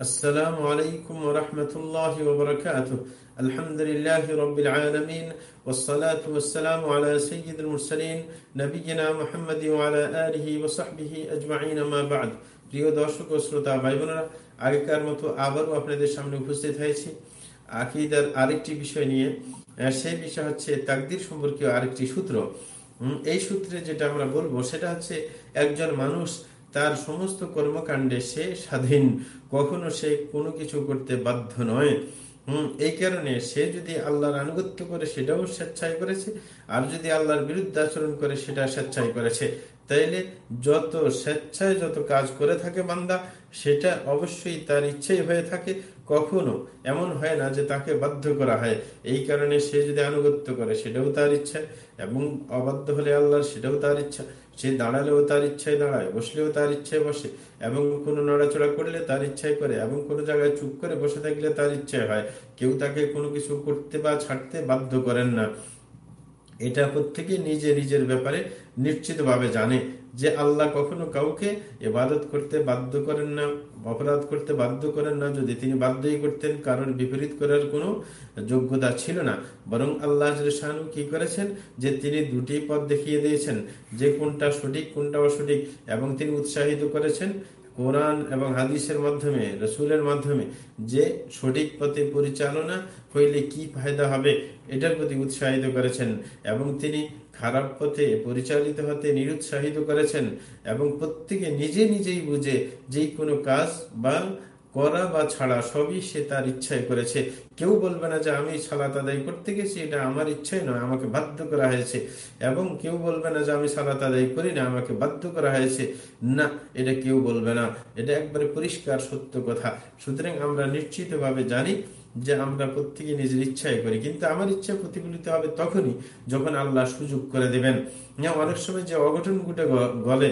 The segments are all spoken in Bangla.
السلام عليكم ورحمة الله وبركاته الحمد لله رب العالمين والصلاة والسلام على سيد المرسلين نبينا محمد وعلى آله وصحبه أجمعين ما بعد প্রিয় দর্শক ও শ্রোতা ভাই বোনেরা আগেকার মতো আবারও আপনাদের সামনে উপস্থিত হয়েছি আকিদার আরেকটি বিষয় নিয়ে সেই বিষয় হচ্ছে তাকদির সম্পর্কীয় আরেকটি সূত্র এই সূত্রে যেটা আমরা বলবো সেটা হচ্ছে একজন মানুষ তার সমস্ত কর্মকাণ্ডে সে স্বাধীন। কখনো সে কোনো কিছু করতে বাধ্য নয়। হম, এই কারণে সে যদি আল্লাহর আনুগত্য করে, সেটাও স্বেচ্ছায় করেছে। আর যদি আল্লাহর বিরুদ্ধে আচরণ করে, সেটা স্বেচ্ছায় করেছে। তাইলে যত স্বেচ্ছায় যত কাজ করে থাকে বান্দা, সেটা অবশ্যই তার ইচ্ছেই হয়ে থাকে। কখনো এমন হয় না যে তাকে বাধ্য করা হয়। এই কারণে সে যদি আনুগত্য করে, সেটাও তার ইচ্ছা। এবং অবাধ্য হলে আল্লাহর, সেটাও তার ইচ্ছা। সে দাঁড়ালেও তার ইচ্ছায় দাঁড়ায়, বসলেও তার ইচ্ছায় বসে। এবং কোনো নড়াচড়া করলে তার ইচ্ছায় করে, এবং কোনো জায়গায় চুপ করে বসে থাকলে তার ইচ্ছায় হয়। কেউ তাকে কোনো কিছু করতে বা ছাড়তে বাধ্য করেন না। এটা প্রত্যেকে নিজে নিজের ব্যাপারে নিশ্চিতভাবে জানে যে আল্লাহ কখনো কাউকে এবাদত করতে বাধ্য করেন না, অপরাধ করতে বাধ্য করেন না। যদি তিনি বাধ্যই করতেন, কারোর বিপরীত করার কোনো যোগ্যতা ছিল না। বরং আল্লাহ শাহানু কি করেছেন? যে তিনি দুটি পথ দেখিয়ে দিয়েছেন, যে কোনটা সঠিক, কোনটা অসঠিক, এবং তিনি উৎসাহিত করেছেন। কোরআন এবং হাদিসের মাধ্যমে, রসুলের মাধ্যমে যে সঠিক পথে পরিচালনা হইলে কি ফায়দা হবে, এটার প্রতি উৎসাহিত করেছেন এবং তিনি খারাপ পথে পরিচালিত হতে নিরুৎসাহিত করেছেন এবং প্রত্যেকে নিজে নিজেই বুঝে যে কোনো কাজ বা করা বা ছাড়া সবই সে তার ইচ্ছায় করেছে। কেউ বলবে না যে আমি সালাত আদায় করতে গেছি, এটা আমার ইচ্ছাই নয়, আমাকে বাধ্য করা হয়েছে। এবং কেউ বলবে না যে আমি সালাত আদায় করি না, আমাকে বাধ্য করা হয়েছে। না, এটা কেউ বলবে না। এটা একবারে পরিষ্কার, সত্য কথা। সুতরাং আমরা নিশ্চিতভাবে জানি যে আমরা প্রত্যেকে নিজের ইচ্ছাই করি, কিন্তু আমার ইচ্ছা প্রতিফলিত হবে তখনই যখন আল্লাহ সুযোগ করে দেবেন। অনেক সময় যে অঘটন গুটে গলে,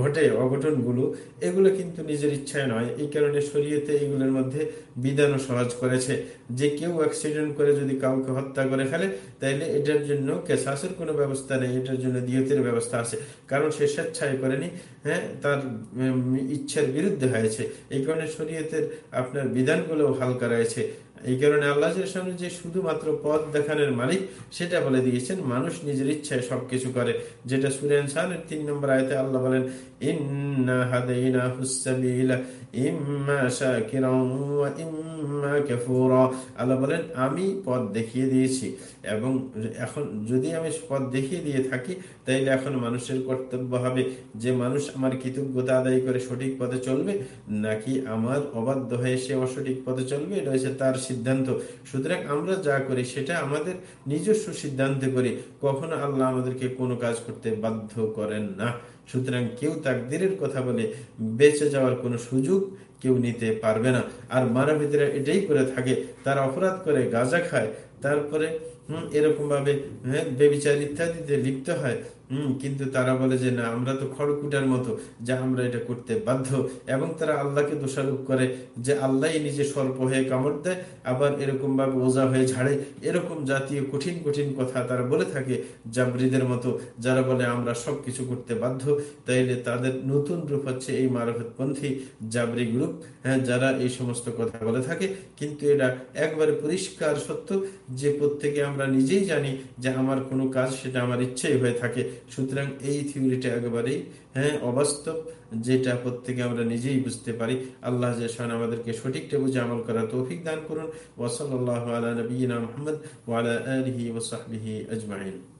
ঘটে অঘটনগুলো, এগুলো কিন্তু নিজের ইচ্ছায় নয়। এই কারণে শরীয়তে এগুলোর মধ্যে বিধানও সহজ করেছে। যে কেউ অ্যাক্সিডেন্ট করে যদি কাউকে হত্যা করে ফেলে, তাইলে এটার জন্য কেসাসের কোনো ব্যবস্থা নেই, এটার জন্য দিয়তের ব্যবস্থা আছে। কারণ সে স্বেচ্ছায় করেনি হ্যাঁ তার ইচ্ছার বিরুদ্ধে হয়েছে। এই কারণে শরীয়তের আপনার বিধানগুলো হালকা রয়েছে। এই কারণে আল্লাহ সামনে যে শুধুমাত্র পথ দেখানোর মালিক, সেটা বলে দিয়েছেন, মানুষ নিজের ইচ্ছায় সবকিছু করে। যেটা সুরেন সালের তিন নম্বর আয়তে আল্লাহ বলেন, ইন্না ইম্মা ইম্মা আল্লাহ বলেন, আমি পথ দেখিয়ে দিয়েছি এবং এখন যদি আমি পথ দেখিয়ে দিয়ে থাকি, তাইলে এখন মানুষের কর্তব্য হবে যে মানুষ আমার কৃতজ্ঞতা আদায় করে সঠিক পথে চলবে, নাকি আমার অবাধ্য হয়ে সে অসঠিক পথে চলবে? এটা হচ্ছে তার সিদ্ধান্ত। সুতরাং আমরা যা করি, সেটা আমাদের নিজস্ব সিদ্ধান্তে করি। কখনো আল্লাহ আমাদেরকে কোনো কাজ করতে বাধ্য করেন না। সুতরাং কেউ তাকদিরের কথা বলে বেঁচে যাওয়ার কোনো সুযোগ কেউ নিতে পারবে না। আর মানবীরা এটাই করে থাকে, তারা অপরাধ করে, গাঁজা খায়, তারপরে এরকম ভাবে বেবিচার ইত্যাদিতে লিপ্ত হয়। হম, কিন্তু তারা বলে যে, না, আমরা তো খড়কুটার মতো যা আমরা এটা করতে বাধ্য। এবং তারা আল্লাহকে দোষারোপ করে যে আল্লাহ নিজে সর্প হয়ে কামড় দেয়, আবার এরকম ভাবে ওজা হয়ে ঝাড়ে। এরকম জাতীয় কঠিন কঠিন কথা তারা বলে থাকে জাবরিদের মতো, যারা বলে, আমরা সব কিছু করতে বাধ্য। তাইলে তাদের নতুন রূপ হচ্ছে এই মারফতপন্থী জাবরি গ্রুপ হ্যাঁ যারা এই সমস্ত কথা বলে থাকে। কিন্তু এটা একবারে পরিষ্কার সত্য যে, প্রত্যেকে আমরা নিজেই জানি যে আমার কোনো কাজ সেটা আমার ইচ্ছেই হয়ে থাকে। সুতরাং এই থিওরিটা একেবারেই হ্যাঁ অবাস্তব, যেটা প্রত্যেকে আমরা নিজেই বুঝতে পারি। আল্লাহ আমাদেরকে সঠিকটা বুঝে আমল করা তৌফিক দান করুন। ওসল আল্লাহ আলা নবীনা মোহাম্মদ ওয়ালা আলহি ওসাহি আজমাইন।